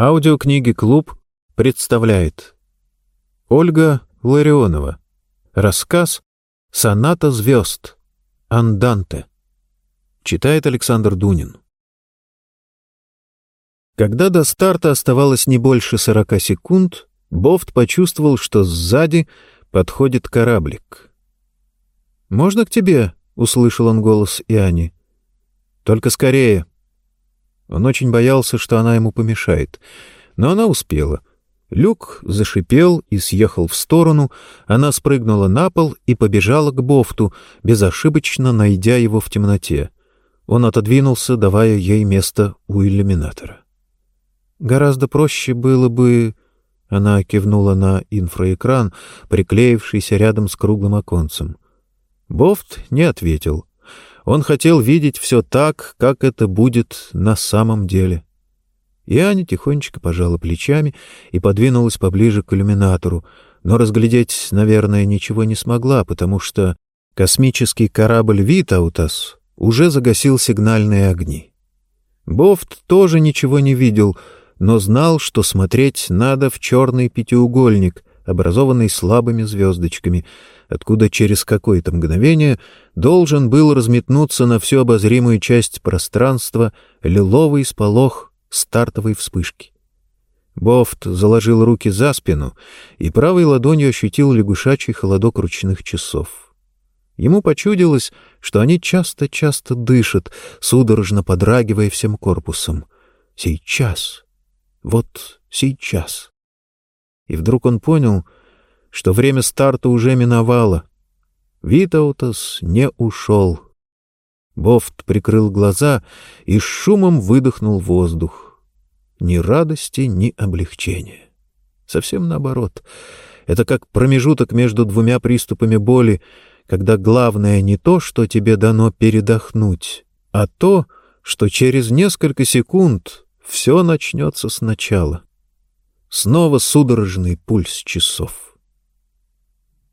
Аудиокниги «Клуб» представляет Ольга Ларионова. Рассказ «Соната звезд». Анданте. Читает Александр Дунин. Когда до старта оставалось не больше сорока секунд, Бофт почувствовал, что сзади подходит кораблик. «Можно к тебе?» — услышал он голос Иоанни. «Только скорее», он очень боялся, что она ему помешает. Но она успела. Люк зашипел и съехал в сторону, она спрыгнула на пол и побежала к Бофту, безошибочно найдя его в темноте. Он отодвинулся, давая ей место у иллюминатора. «Гораздо проще было бы...» Она кивнула на инфраэкран, приклеившийся рядом с круглым оконцем. Бофт не ответил. Он хотел видеть все так, как это будет на самом деле. И Аня тихонечко пожала плечами и подвинулась поближе к иллюминатору, но разглядеть, наверное, ничего не смогла, потому что космический корабль «Витаутас» уже загасил сигнальные огни. Бофт тоже ничего не видел, но знал, что смотреть надо в черный пятиугольник, образованный слабыми звездочками — откуда через какое-то мгновение должен был разметнуться на всю обозримую часть пространства лиловый сполох стартовой вспышки. Бофт заложил руки за спину и правой ладонью ощутил лягушачий холодок ручных часов. Ему почудилось, что они часто-часто дышат, судорожно подрагивая всем корпусом. Сейчас. Вот сейчас. И вдруг он понял — что время старта уже миновало. Витаутас не ушел. Бофт прикрыл глаза и с шумом выдохнул воздух. Ни радости, ни облегчения. Совсем наоборот. Это как промежуток между двумя приступами боли, когда главное не то, что тебе дано передохнуть, а то, что через несколько секунд все начнется сначала. Снова судорожный пульс часов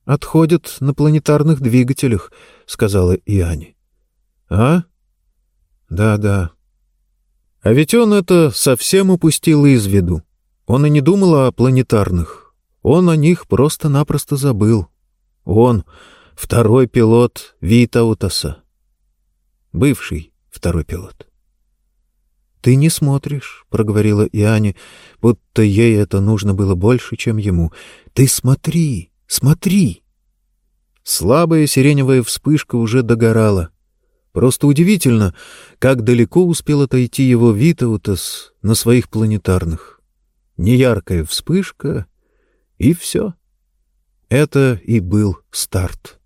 отходят на планетарных двигателях, — сказала Иоанни. — А? Да-да. А ведь он это совсем упустил из виду. Он и не думал о планетарных. Он о них просто-напросто забыл. Он — второй пилот Витаутаса. Бывший второй пилот. — Ты не смотришь, — проговорила Иоанни, будто ей это нужно было больше, чем ему. — Ты смотри! Смотри!» Слабая сиреневая вспышка уже догорала. Просто удивительно, как далеко успел отойти его Витаутас на своих планетарных. Неяркая вспышка, и все. Это и был старт.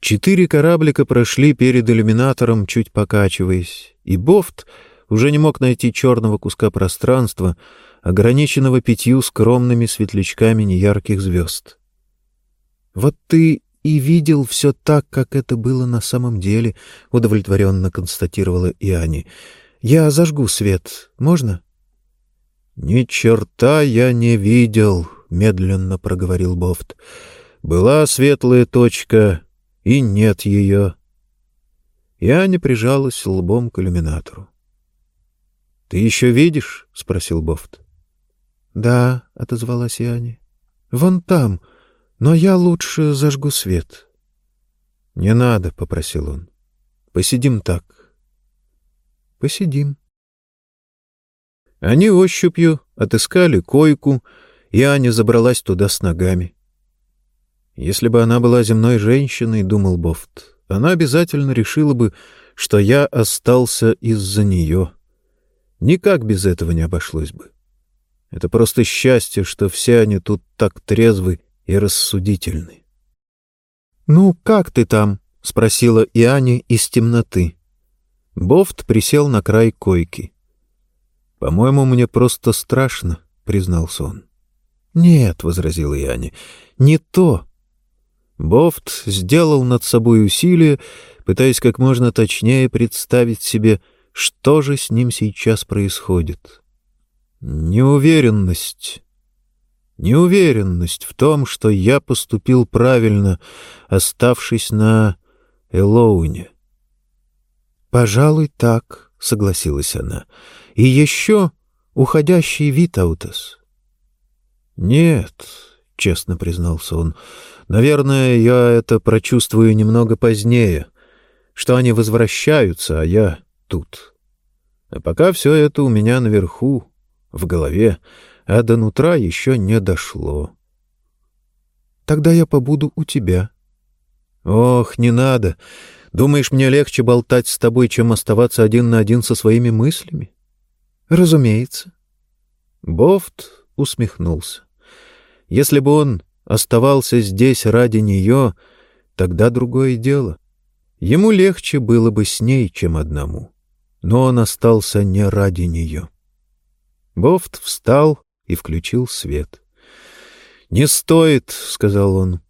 Четыре кораблика прошли перед иллюминатором, чуть покачиваясь, и Бофт уже не мог найти черного куска пространства, ограниченного пятью скромными светлячками неярких звезд. «Вот ты и видел все так, как это было на самом деле», — удовлетворенно констатировала Иани. «Я зажгу свет. Можно?» «Ни черта я не видел», — медленно проговорил Бофт. «Была светлая точка, и нет ее». Иани прижалась лбом к иллюминатору. «Ты еще видишь?» — спросил Бофт. — Да, — отозвалась Яни. — Вон там, но я лучше зажгу свет. — Не надо, — попросил он. — Посидим так. — Посидим. Они ощупью отыскали койку, и Аня забралась туда с ногами. Если бы она была земной женщиной, — думал Бофт, — она обязательно решила бы, что я остался из-за нее. Никак без этого не обошлось бы. Это просто счастье, что все они тут так трезвы и рассудительны. — Ну, как ты там? — спросила Иане из темноты. Бофт присел на край койки. — По-моему, мне просто страшно, — признался он. — Нет, — возразила Иане, — не то. Бофт сделал над собой усилие, пытаясь как можно точнее представить себе, что же с ним сейчас происходит. Неуверенность. Неуверенность в том, что я поступил правильно, оставшись на Элоуне. «Пожалуй, так», — согласилась она. «И еще уходящий Витаутас. «Нет», — честно признался он, — «наверное, я это прочувствую немного позднее, что они возвращаются, а я тут. А пока все это у меня наверху, в голове, а до нутра еще не дошло». «Тогда я побуду у тебя». «Ох, не надо. Думаешь, мне легче болтать с тобой, чем оставаться один на один со своими мыслями?» «Разумеется». Бофт усмехнулся. Если бы он оставался здесь ради нее, тогда другое дело. Ему легче было бы с ней, чем одному. Но он остался не ради нее. Бофт встал и включил свет. «Не стоит», — сказал он.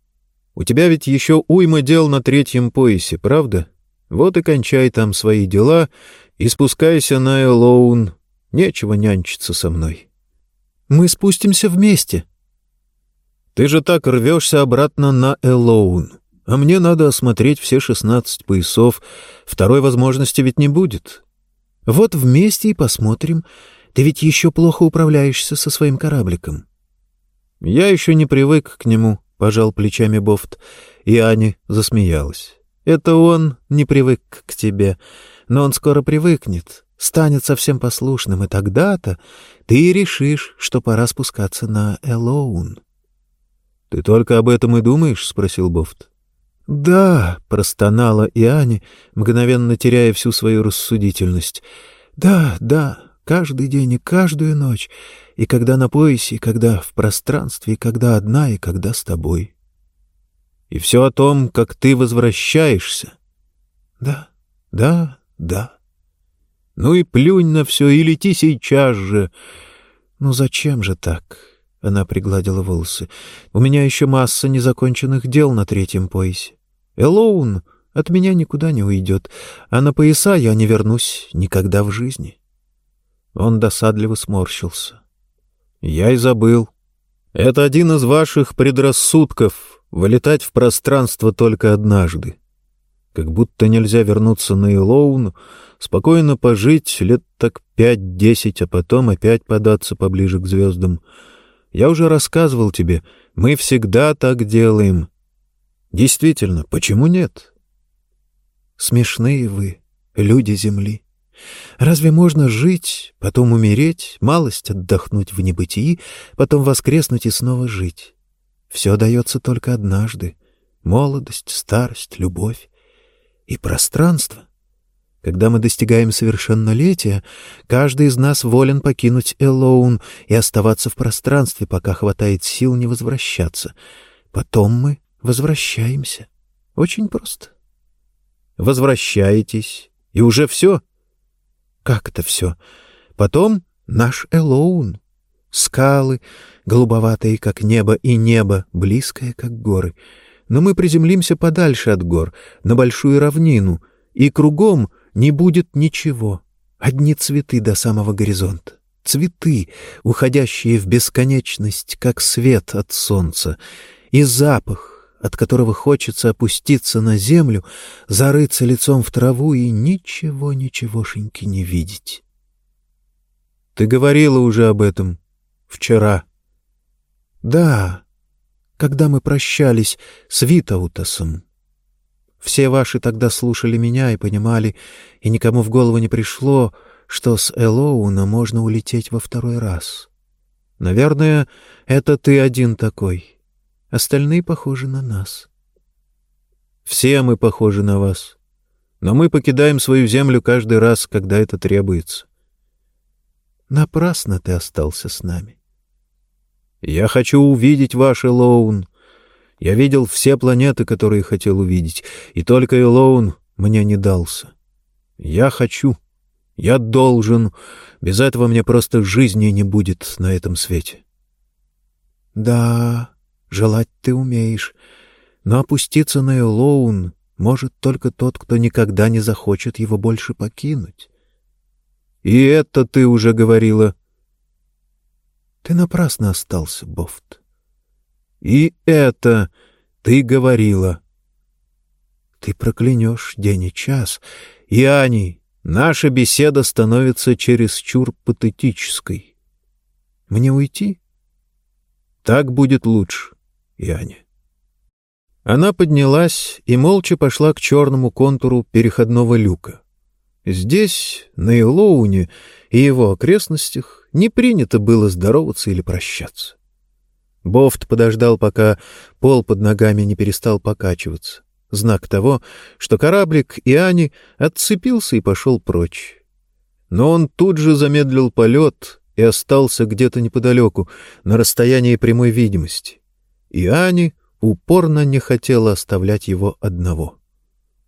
«У тебя ведь еще уйма дел на третьем поясе, правда? Вот и кончай там свои дела и спускайся на Элоун. Нечего нянчиться со мной». Мы спустимся вместе. Ты же так рвешься обратно на Элоун, а мне надо осмотреть все шестнадцать поясов. Второй возможности ведь не будет. Вот вместе и посмотрим. Ты ведь еще плохо управляешься со своим корабликом. Я еще не привык к нему, — пожал плечами Бофт, и Ани засмеялась. Это он не привык к тебе, но он скоро привыкнет станет совсем послушным, и тогда-то ты решишь, что пора спускаться на Элоун. — Ты только об этом и думаешь? — спросил Бофт. — Да, — простонала и Ани, мгновенно теряя всю свою рассудительность. — Да, да, каждый день и каждую ночь, и когда на поясе, и когда в пространстве, и когда одна, и когда с тобой. — И все о том, как ты возвращаешься. — Да, да, да. Ну и плюнь на все и лети сейчас же. Ну зачем же так? Она пригладила волосы. У меня еще масса незаконченных дел на третьем поясе. Элоун от меня никуда не уйдет, а на пояса я не вернусь никогда в жизни. Он досадливо сморщился. Я и забыл. Это один из ваших предрассудков — вылетать в пространство только однажды. Как будто нельзя вернуться на Илоун, спокойно пожить лет так пять-десять, а потом опять податься поближе к звездам. Я уже рассказывал тебе, мы всегда так делаем. Действительно, почему нет? Смешные вы, люди Земли. Разве можно жить, потом умереть, малость отдохнуть в небытии, потом воскреснуть и снова жить? Все дается только однажды. Молодость, старость, любовь и пространство. Когда мы достигаем совершеннолетия, каждый из нас волен покинуть Элоун и оставаться в пространстве, пока хватает сил не возвращаться. Потом мы возвращаемся. Очень просто. Возвращаетесь, и уже все. Как это все? Потом наш Элоун. Скалы, голубоватые, как небо, и небо, близкое, как горы. Но мы приземлимся подальше от гор, на большую равнину, и кругом — не будет ничего. Одни цветы до самого горизонта. Цветы, уходящие в бесконечность, как свет от солнца. И запах, от которого хочется опуститься на землю, зарыться лицом в траву и ничего-ничегошеньки не видеть. Ты говорила уже об этом вчера. Да, когда мы прощались с Витаутасом. Все ваши тогда слушали меня и понимали, и никому в голову не пришло, что с Элоуна можно улететь во второй раз. Наверное, это ты один такой. Остальные похожи на нас. Все мы похожи на вас. Но мы покидаем свою землю каждый раз, когда это требуется. Напрасно ты остался с нами. Я хочу увидеть ваш Элоун, я видел все планеты, которые хотел увидеть, и только Элоун мне не дался. Я хочу, я должен, без этого мне просто жизни не будет на этом свете. Да, желать ты умеешь, но опуститься на Элоун может только тот, кто никогда не захочет его больше покинуть. И это ты уже говорила. Ты напрасно остался, Бофт. И это ты говорила. Ты проклянешь день и час. И, Ани, наша беседа становится чересчур патетической. Мне уйти? Так будет лучше, Яне. Она поднялась и молча пошла к черному контуру переходного люка. Здесь, на Илоуне и его окрестностях, не принято было здороваться или прощаться. Бофт подождал, пока пол под ногами не перестал покачиваться. Знак того, что кораблик и Ани отцепился и пошел прочь. Но он тут же замедлил полет и остался где-то неподалеку, на расстоянии прямой видимости. И Ани упорно не хотела оставлять его одного.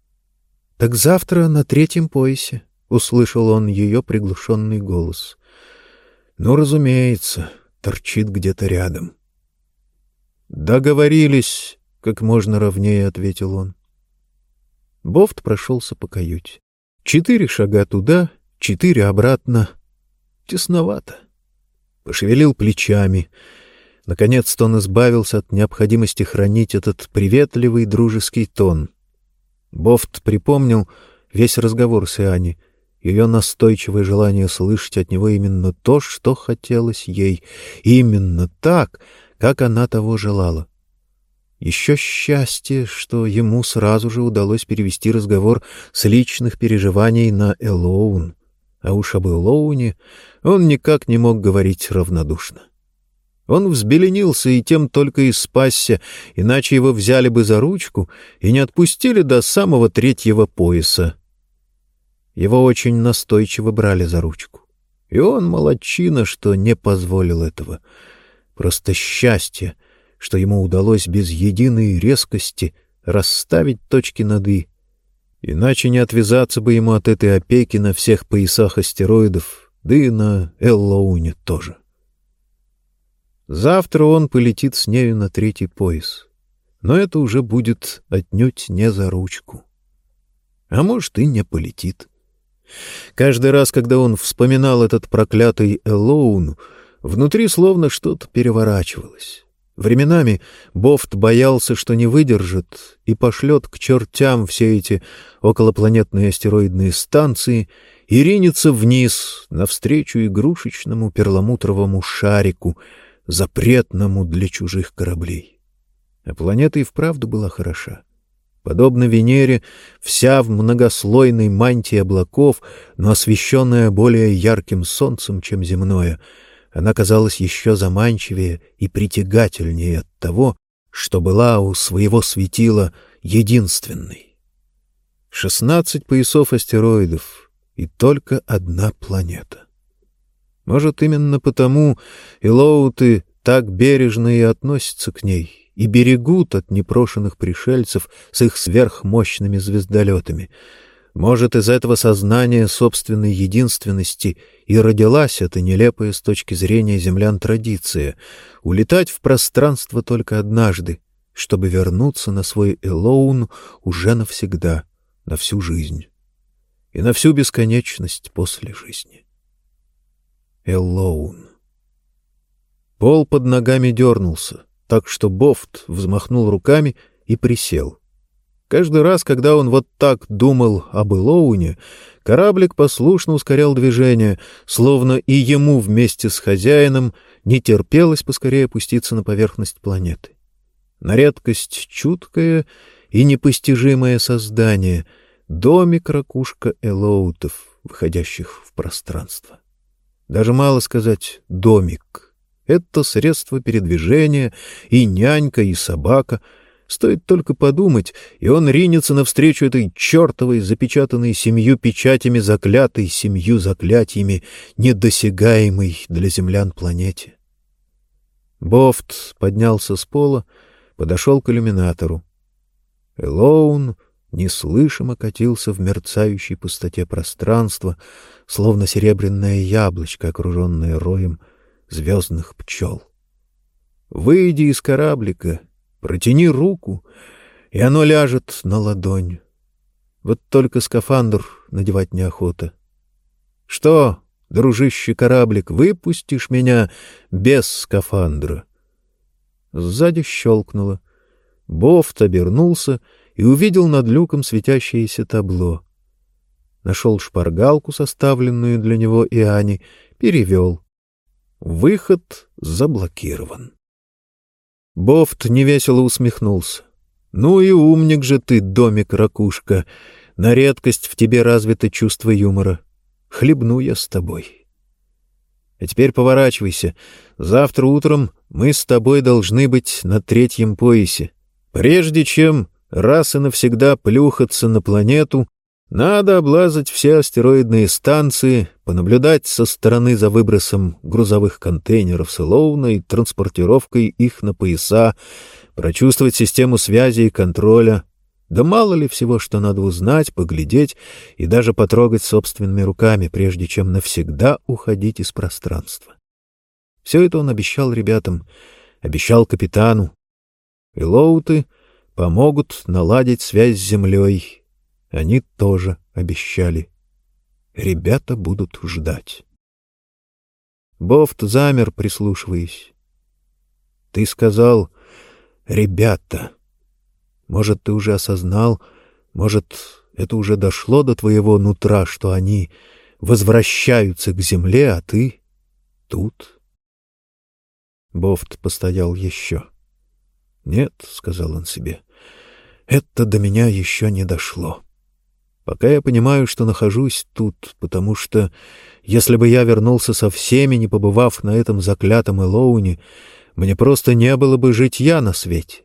— Так завтра на третьем поясе, — услышал он ее приглушенный голос. — Ну, разумеется, торчит где-то рядом. — Договорились, — как можно ровнее ответил он. Бофт прошелся по каюте. Четыре шага туда, четыре обратно. Тесновато. Пошевелил плечами — Наконец-то он избавился от необходимости хранить этот приветливый дружеский тон. Бофт припомнил весь разговор с Иани, ее настойчивое желание слышать от него именно то, что хотелось ей, именно так, как она того желала. Еще счастье, что ему сразу же удалось перевести разговор с личных переживаний на Элоун, а уж об Элоуне он никак не мог говорить равнодушно. Он взбеленился и тем только и спасся, иначе его взяли бы за ручку и не отпустили до самого третьего пояса. Его очень настойчиво брали за ручку. И он молодчина, что не позволил этого. Просто счастье, что ему удалось без единой резкости расставить точки над «и». Иначе не отвязаться бы ему от этой опеки на всех поясах астероидов, да и на Эллоуне тоже. Завтра он полетит с нею на третий пояс. Но это уже будет отнюдь не за ручку. А может, и не полетит. Каждый раз, когда он вспоминал этот проклятый Элоун, внутри словно что-то переворачивалось. Временами Бофт боялся, что не выдержит и пошлет к чертям все эти околопланетные астероидные станции и ринется вниз, навстречу игрушечному перламутровому шарику — запретному для чужих кораблей. А планета и вправду была хороша. Подобно Венере, вся в многослойной мантии облаков, но освещенная более ярким солнцем, чем земное, она казалась еще заманчивее и притягательнее от того, что была у своего светила единственной. Шестнадцать поясов астероидов и только одна планета. Может, именно потому Илоуты так бережно и относятся к ней и берегут от непрошенных пришельцев с их сверхмощными звездолетами. Может, из этого сознания собственной единственности и родилась эта нелепая с точки зрения землян традиция — улетать в пространство только однажды, чтобы вернуться на свой Элоун уже навсегда, на всю жизнь и на всю бесконечность после жизни. Эллоун. Пол под ногами дернулся, так что Бофт взмахнул руками и присел. Каждый раз, когда он вот так думал об Элоуне, кораблик послушно ускорял движение, словно и ему вместе с хозяином не терпелось поскорее опуститься на поверхность планеты. На редкость чуткое и непостижимое создание — домик-ракушка Элоутов, выходящих в пространство. Даже мало сказать «домик». Это средство передвижения, и нянька, и собака. Стоит только подумать, и он ринется навстречу этой чертовой, запечатанной семью печатями заклятой, семью заклятиями, недосягаемой для землян планете. Бофт поднялся с пола, подошел к иллюминатору. Элоун неслышимо катился в мерцающей пустоте пространства, словно серебряное яблочко, окруженное роем звездных пчел. Выйди из кораблика, протяни руку, и оно ляжет на ладонь. Вот только скафандр надевать неохота. Что, дружище кораблик, выпустишь меня без скафандра? Сзади щелкнуло. Бофт обернулся и увидел над люком светящееся табло. Нашел шпаргалку, составленную для него и Ани, перевел. Выход заблокирован. Бофт невесело усмехнулся. «Ну и умник же ты, домик-ракушка. На редкость в тебе развито чувство юмора. Хлебну я с тобой. А теперь поворачивайся. Завтра утром мы с тобой должны быть на третьем поясе. Прежде чем раз и навсегда плюхаться на планету, надо облазать все астероидные станции, понаблюдать со стороны за выбросом грузовых контейнеров с Илоуна транспортировкой их на пояса, прочувствовать систему связи и контроля. Да мало ли всего, что надо узнать, поглядеть и даже потрогать собственными руками, прежде чем навсегда уходить из пространства. Все это он обещал ребятам, обещал капитану. И Лоуты помогут наладить связь с землей. Они тоже обещали. Ребята будут ждать. Бофт замер, прислушиваясь. — Ты сказал «ребята». Может, ты уже осознал, может, это уже дошло до твоего нутра, что они возвращаются к земле, а ты тут? Бофт постоял еще. «Нет», — сказал он себе, — «это до меня еще не дошло. Пока я понимаю, что нахожусь тут, потому что, если бы я вернулся со всеми, не побывав на этом заклятом Элоуне, мне просто не было бы житья на свете.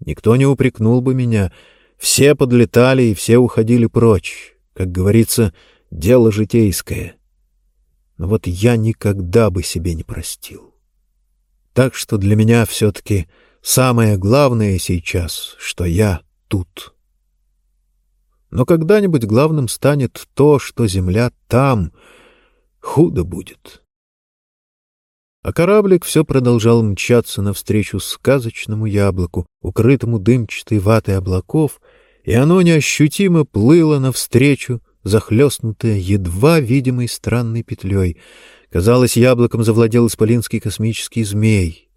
Никто не упрекнул бы меня. Все подлетали и все уходили прочь. Как говорится, дело житейское. Но вот я никогда бы себе не простил. Так что для меня все-таки самое главное сейчас, что я тут. Но когда-нибудь главным станет то, что земля там. Худо будет. А кораблик все продолжал мчаться навстречу сказочному яблоку, укрытому дымчатой ватой облаков, и оно неощутимо плыло навстречу, захлестнутое едва видимой странной петлей. Казалось, яблоком завладел исполинский космический змей.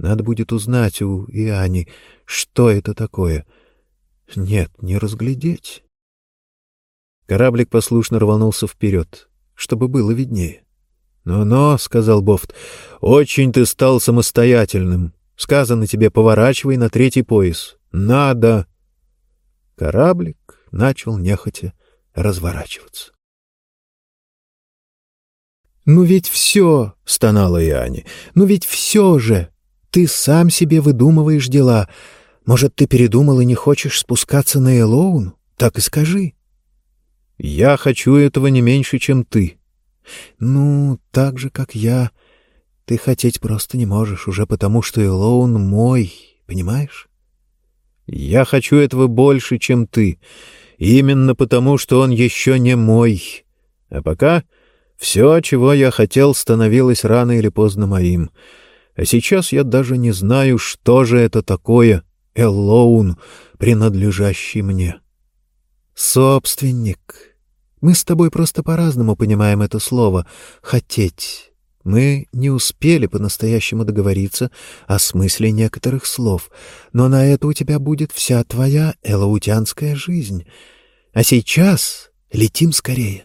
Надо будет узнать у Иоанни, что это такое. Нет, не разглядеть. Кораблик послушно рванулся вперед, чтобы было виднее. «Но-но», — сказал Бофт, — «очень ты стал самостоятельным. Сказано тебе, поворачивай на третий пояс. Надо!» Кораблик начал нехотя разворачиваться. «Ну ведь все!» — стонала Иоанне. «Ну ведь все же! Ты сам себе выдумываешь дела. Может, ты передумал и не хочешь спускаться на Элоун? Так и скажи». «Я хочу этого не меньше, чем ты», ну, так же, как я. Ты хотеть просто не можешь, уже потому что Элоун мой, понимаешь? Я хочу этого больше, чем ты. Именно потому, что он еще не мой. А пока все, чего я хотел, становилось рано или поздно моим. А сейчас я даже не знаю, что же это такое Эллоун, принадлежащий мне. Собственник. Мы с тобой просто по-разному понимаем это слово «хотеть». Мы не успели по-настоящему договориться о смысле некоторых слов, но на это у тебя будет вся твоя элаутянская жизнь. А сейчас летим скорее.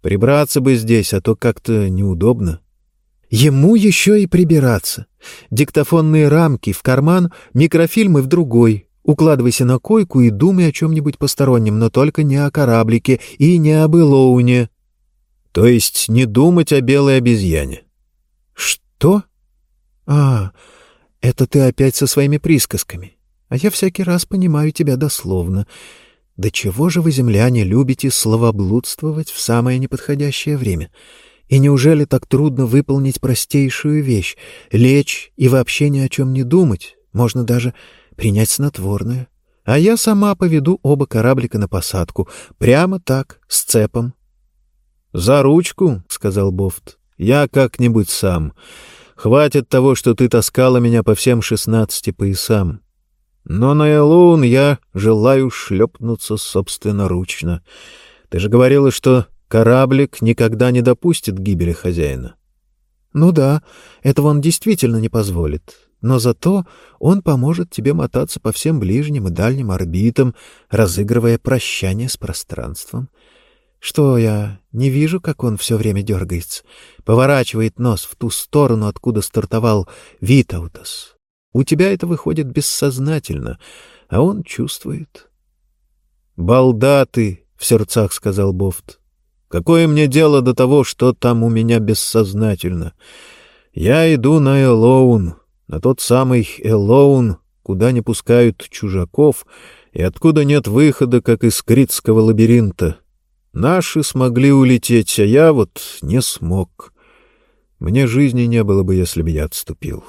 Прибраться бы здесь, а то как-то неудобно. Ему еще и прибираться. Диктофонные рамки в карман, микрофильмы в другой, Укладывайся на койку и думай о чем-нибудь постороннем, но только не о кораблике и не об Илоуне. То есть не думать о белой обезьяне. Что? А, это ты опять со своими присказками. А я всякий раз понимаю тебя дословно. Да чего же вы, земляне, любите словоблудствовать в самое неподходящее время? И неужели так трудно выполнить простейшую вещь — лечь и вообще ни о чем не думать? Можно даже принять снотворное, а я сама поведу оба кораблика на посадку, прямо так, с цепом. — За ручку, — сказал Бофт, — я как-нибудь сам. Хватит того, что ты таскала меня по всем шестнадцати поясам. Но на Элоун я желаю шлепнуться собственноручно. Ты же говорила, что кораблик никогда не допустит гибели хозяина. — Ну да, этого он действительно не позволит но зато он поможет тебе мотаться по всем ближним и дальним орбитам, разыгрывая прощание с пространством. Что я не вижу, как он все время дергается? Поворачивает нос в ту сторону, откуда стартовал Витаутас. У тебя это выходит бессознательно, а он чувствует. «Балда ты!» — в сердцах сказал Бофт. «Какое мне дело до того, что там у меня бессознательно? Я иду на Элоун, на тот самый Элоун, куда не пускают чужаков и откуда нет выхода, как из Критского лабиринта. Наши смогли улететь, а я вот не смог. Мне жизни не было бы, если бы я отступил.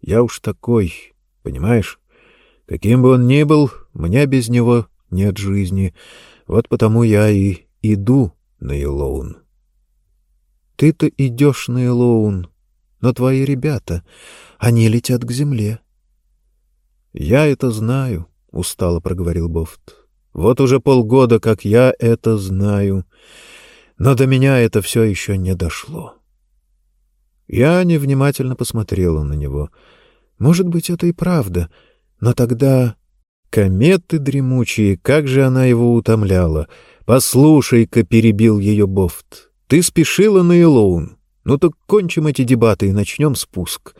Я уж такой, понимаешь? Каким бы он ни был, мне без него нет жизни. Вот потому я и иду на Илоун. Ты-то идешь на Илоун, но твои ребята, они летят к земле. Я это знаю, устало проговорил Бофт. Вот уже полгода, как я это знаю, но до меня это все еще не дошло. Я невнимательно посмотрела на него. Может быть, это и правда, но тогда кометы дремучие, как же она его утомляла. Послушай-ка, перебил ее Бофт. Ты спешила на Илоун. Ну так кончим эти дебаты и начнем спуск.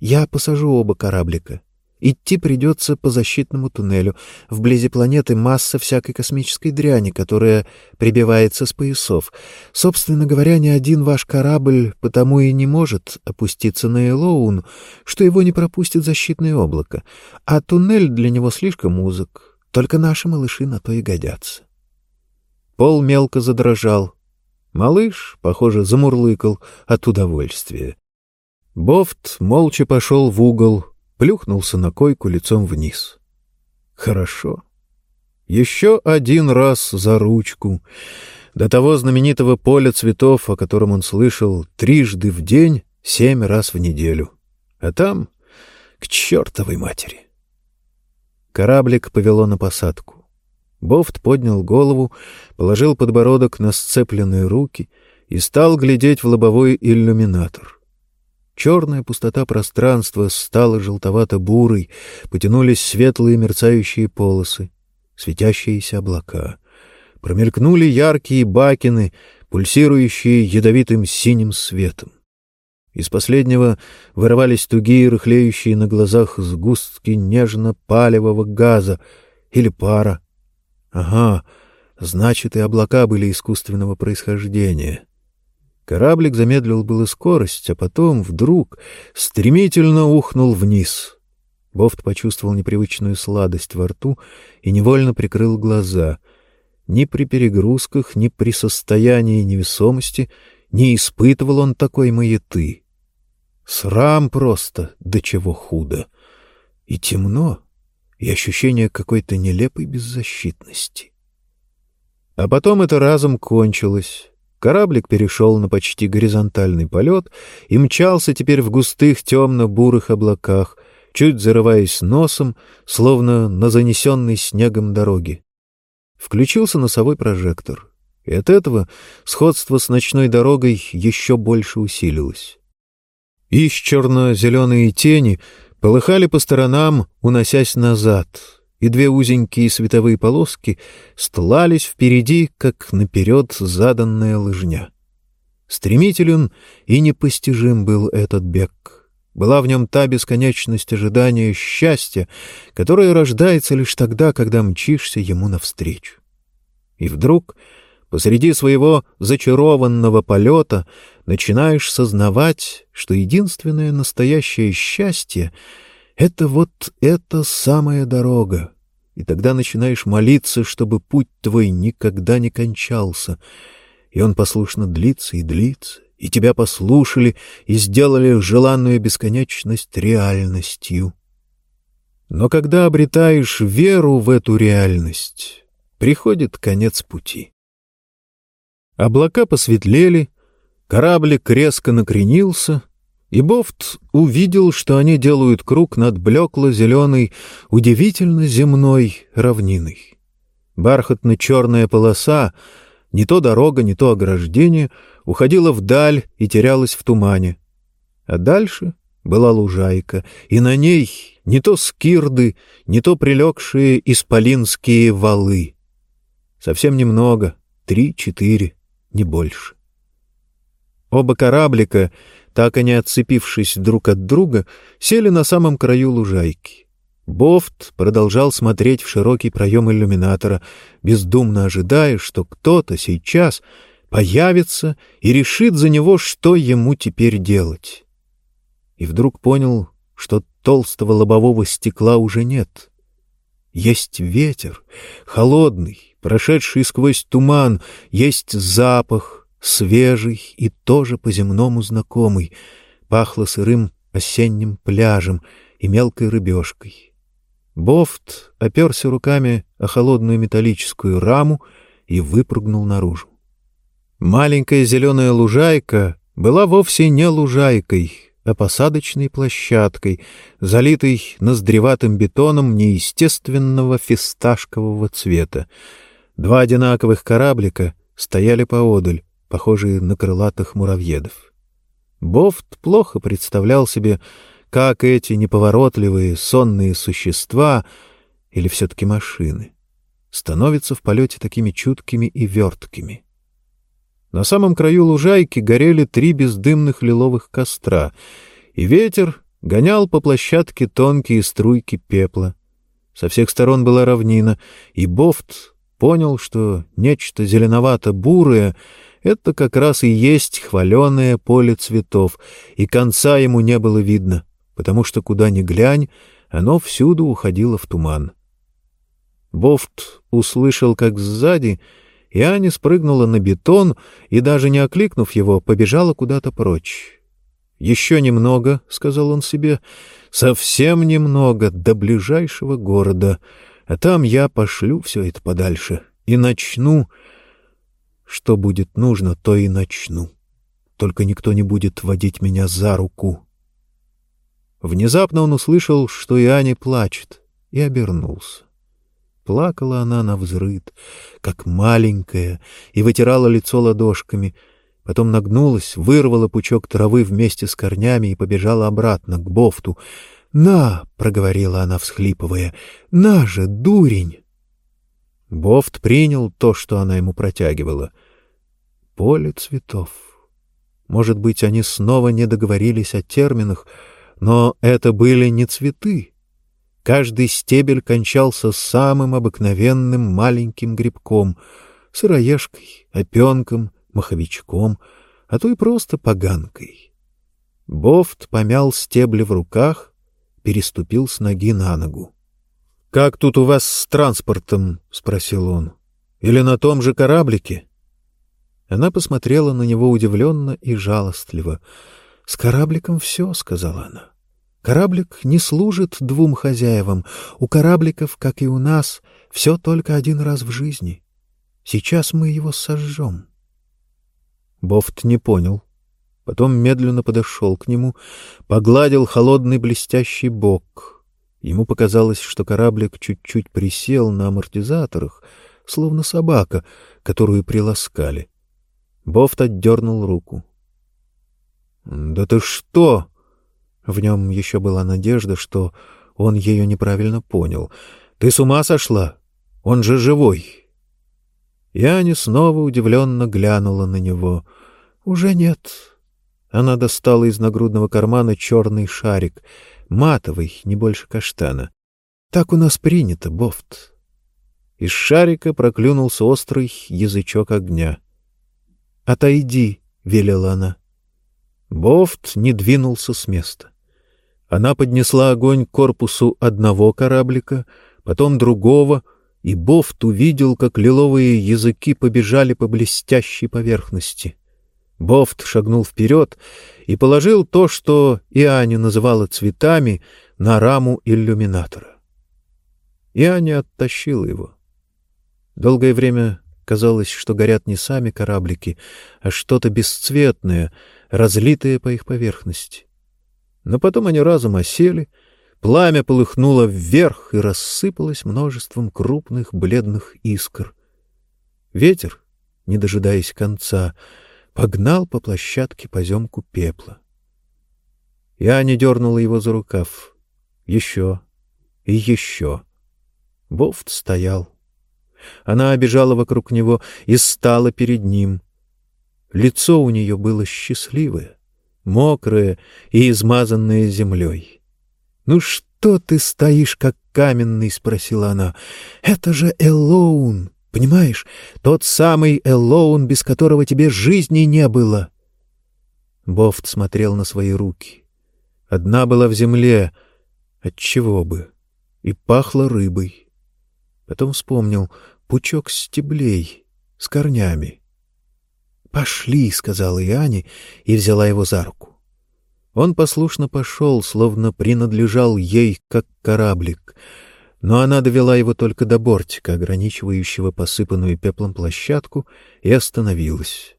Я посажу оба кораблика. Идти придется по защитному туннелю. Вблизи планеты масса всякой космической дряни, которая прибивается с поясов. Собственно говоря, ни один ваш корабль потому и не может опуститься на Элоун, что его не пропустит защитное облако. А туннель для него слишком узок. Только наши малыши на то и годятся. Пол мелко задрожал. Малыш, похоже, замурлыкал от удовольствия. Бофт молча пошел в угол, плюхнулся на койку лицом вниз. Хорошо. Еще один раз за ручку. До того знаменитого поля цветов, о котором он слышал трижды в день, семь раз в неделю. А там к чертовой матери. Кораблик повело на посадку. Бофт поднял голову, положил подбородок на сцепленные руки и стал глядеть в лобовой иллюминатор. Черная пустота пространства стала желтовато-бурой, потянулись светлые мерцающие полосы, светящиеся облака. Промелькнули яркие бакины, пульсирующие ядовитым синим светом. Из последнего вырывались тугие, рыхлеющие на глазах сгустки нежно-палевого газа или пара. Ага, значит, и облака были искусственного происхождения. Кораблик замедлил было скорость, а потом вдруг стремительно ухнул вниз. Бофт почувствовал непривычную сладость во рту и невольно прикрыл глаза. Ни при перегрузках, ни при состоянии невесомости не испытывал он такой маяты. Срам просто, до чего худо. И темно, и ощущение какой-то нелепой беззащитности. А потом это разом кончилось. Кораблик перешел на почти горизонтальный полет и мчался теперь в густых темно-бурых облаках, чуть зарываясь носом, словно на занесенной снегом дороге. Включился носовой прожектор, и от этого сходство с ночной дорогой еще больше усилилось. Ищ черно-зеленые тени полыхали по сторонам, уносясь назад — и две узенькие световые полоски стлались впереди, как наперед заданная лыжня. Стремителен и непостижим был этот бег. Была в нем та бесконечность ожидания счастья, которое рождается лишь тогда, когда мчишься ему навстречу. И вдруг, посреди своего зачарованного полета, начинаешь сознавать, что единственное настоящее счастье — это вот эта самая дорога. И тогда начинаешь молиться, чтобы путь твой никогда не кончался. И он послушно длится и длится, и тебя послушали и сделали желанную бесконечность реальностью. Но когда обретаешь веру в эту реальность, приходит конец пути. Облака посветлели, кораблик резко накренился — и Бофт увидел, что они делают круг над блекло-зеленой, удивительно земной равниной. Бархатно-черная полоса, не то дорога, не то ограждение, уходила вдаль и терялась в тумане. А дальше была лужайка, и на ней не то скирды, не то прилегшие исполинские валы. Совсем немного, три-четыре, не больше. Оба кораблика, так и не отцепившись друг от друга, сели на самом краю лужайки. Бофт продолжал смотреть в широкий проем иллюминатора, бездумно ожидая, что кто-то сейчас появится и решит за него, что ему теперь делать. И вдруг понял, что толстого лобового стекла уже нет. Есть ветер, холодный, прошедший сквозь туман, есть запах, свежий и тоже по-земному знакомый, пахло сырым осенним пляжем и мелкой рыбешкой. Бофт оперся руками о холодную металлическую раму и выпрыгнул наружу. Маленькая зеленая лужайка была вовсе не лужайкой, а посадочной площадкой, залитой ноздреватым бетоном неестественного фисташкового цвета. Два одинаковых кораблика стояли поодаль, похожие на крылатых муравьедов. Бофт плохо представлял себе, как эти неповоротливые сонные существа, или все-таки машины, становятся в полете такими чуткими и верткими. На самом краю лужайки горели три бездымных лиловых костра, и ветер гонял по площадке тонкие струйки пепла. Со всех сторон была равнина, и Бофт понял, что нечто зеленовато-бурое — это как раз и есть хваленое поле цветов, и конца ему не было видно, потому что куда ни глянь, оно всюду уходило в туман. Бофт услышал, как сзади — и Аня спрыгнула на бетон и, даже не окликнув его, побежала куда-то прочь. «Еще немного», — сказал он себе, — «совсем немного до ближайшего города, а там я пошлю все это подальше и начну...» Что будет нужно, то и начну. Только никто не будет водить меня за руку. Внезапно он услышал, что и Аня плачет, и обернулся. Плакала она на взрыд, как маленькая, и вытирала лицо ладошками. Потом нагнулась, вырвала пучок травы вместе с корнями и побежала обратно к Бофту. «На!» — проговорила она, всхлипывая. «На же, дурень!» Бофт принял то, что она ему протягивала. Поле цветов. Может быть, они снова не договорились о терминах, но это были не цветы. Каждый стебель кончался самым обыкновенным маленьким грибком, сыроежкой, опенком, маховичком, а то и просто поганкой. Бофт помял стебли в руках, переступил с ноги на ногу. — Как тут у вас с транспортом? — спросил он. — Или на том же кораблике? Она посмотрела на него удивленно и жалостливо. — С корабликом все, — сказала она. Кораблик не служит двум хозяевам. У корабликов, как и у нас, все только один раз в жизни. Сейчас мы его сожжем. Бофт не понял. Потом медленно подошел к нему, погладил холодный блестящий бок. Ему показалось, что кораблик чуть-чуть присел на амортизаторах, словно собака, которую приласкали. Бофт отдернул руку. — Да ты что? В нем еще была надежда, что он ее неправильно понял. «Ты с ума сошла? Он же живой!» Яня снова удивленно глянула на него. «Уже нет». Она достала из нагрудного кармана черный шарик, матовый, не больше каштана. «Так у нас принято, Бофт». Из шарика проклюнулся острый язычок огня. «Отойди», — велела она. Бофт не двинулся с места. Она поднесла огонь к корпусу одного кораблика, потом другого, и Бофт увидел, как лиловые языки побежали по блестящей поверхности. Бофт шагнул вперед и положил то, что Ианя называла цветами, на раму иллюминатора. Ианя оттащила его. Долгое время казалось, что горят не сами кораблики, а что-то бесцветное, разлитое по их поверхности. Но потом они разом осели, пламя полыхнуло вверх и рассыпалось множеством крупных бледных искр. Ветер, не дожидаясь конца, погнал по площадке поземку пепла. Я не дернула его за рукав. Еще и еще. Бофт стоял. Она обежала вокруг него и стала перед ним. Лицо у нее было счастливое, мокрое и измазанное землей. — Ну что ты стоишь, как каменный? — спросила она. — Это же Элоун, понимаешь? Тот самый Элоун, без которого тебе жизни не было. Бофт смотрел на свои руки. Одна была в земле, отчего бы, и пахла рыбой. Потом вспомнил пучок стеблей с корнями. «Пошли», — сказала Иане и взяла его за руку. Он послушно пошел, словно принадлежал ей, как кораблик, но она довела его только до бортика, ограничивающего посыпанную пеплом площадку, и остановилась.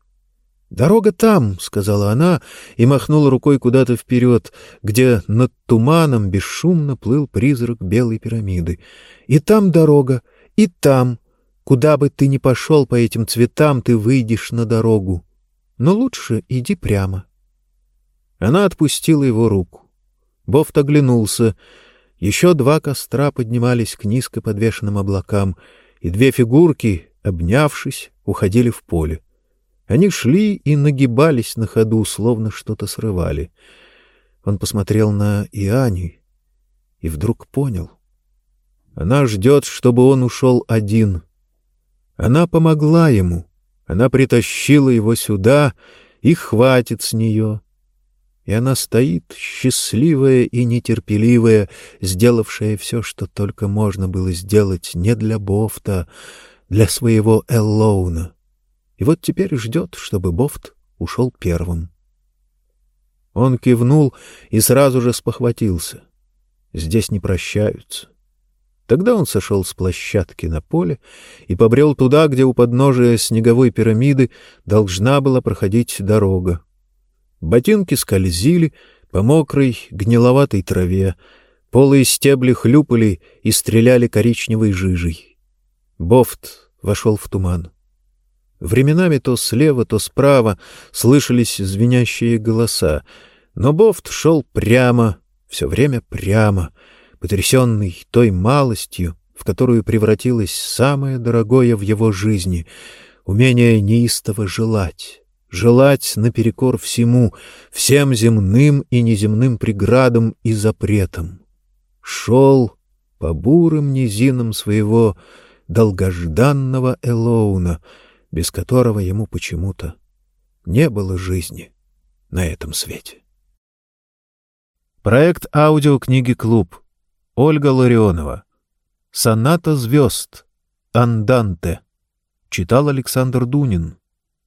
«Дорога там», — сказала она и махнула рукой куда-то вперед, где над туманом бесшумно плыл призрак белой пирамиды. «И там дорога, и там. Куда бы ты ни пошел по этим цветам, ты выйдешь на дорогу. Но лучше иди прямо». Она отпустила его руку. Бофт оглянулся. Еще два костра поднимались к низко подвешенным облакам, и две фигурки, обнявшись, уходили в поле. Они шли и нагибались на ходу, словно что-то срывали. Он посмотрел на Иани и вдруг понял. Она ждет, чтобы он ушел один. Она помогла ему, она притащила его сюда, и хватит с нее. И она стоит, счастливая и нетерпеливая, сделавшая все, что только можно было сделать не для Бофта, для своего Эллоуна. И вот теперь ждет, чтобы Бофт ушел первым. Он кивнул и сразу же спохватился. Здесь не прощаются. Тогда он сошел с площадки на поле и побрел туда, где у подножия снеговой пирамиды должна была проходить дорога. Ботинки скользили по мокрой, гниловатой траве, полые стебли хлюпали и стреляли коричневой жижей. Бофт вошел в туман. Временами то слева, то справа слышались звенящие голоса, но Бофт шел прямо, все время прямо, потрясенный той малостью, в которую превратилось самое дорогое в его жизни — умение неистово желать, желать наперекор всему, всем земным и неземным преградам и запретам. Шел по бурым низинам своего долгожданного Элоуна — без которого ему почему-то не было жизни на этом свете. Проект аудиокниги «Клуб». Ольга Ларионова. «Соната звезд». Анданте. Читал Александр Дунин.